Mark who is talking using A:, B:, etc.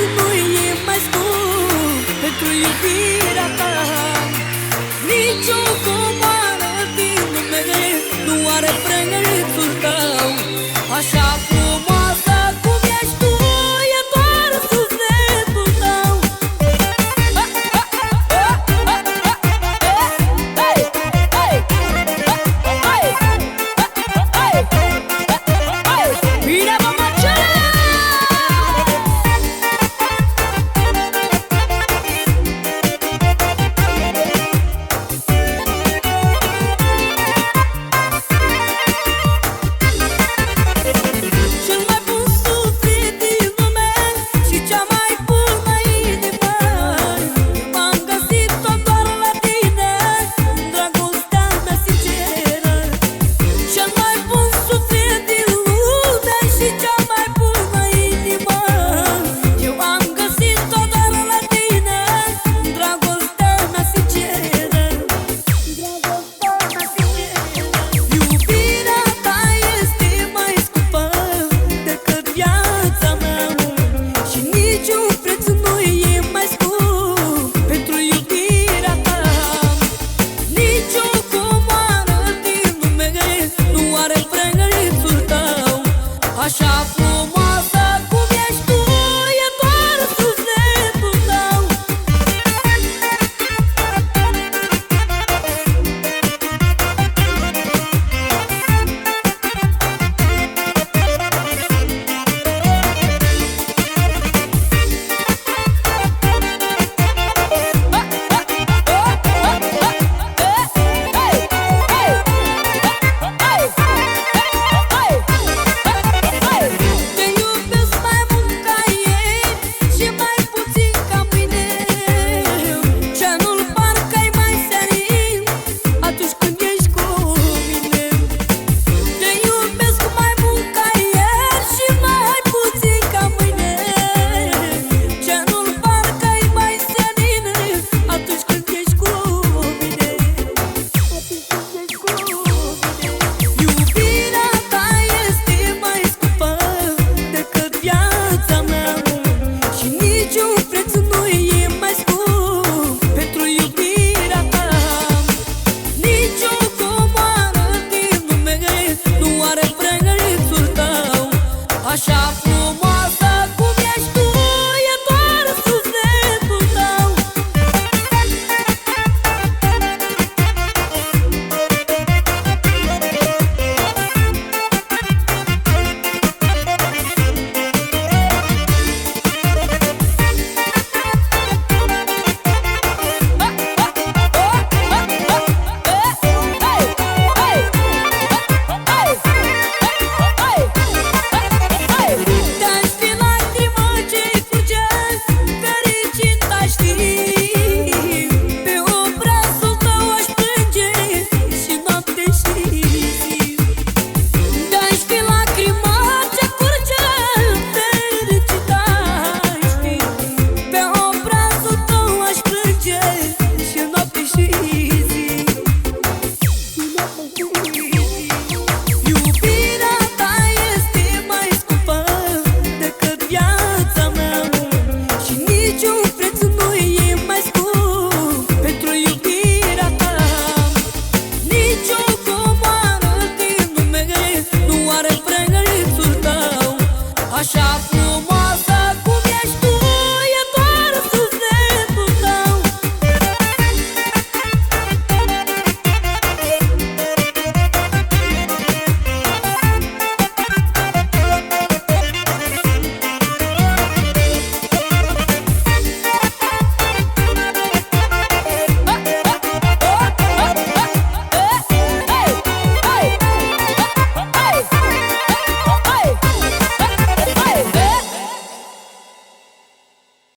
A: Să nu e mai Așa comoară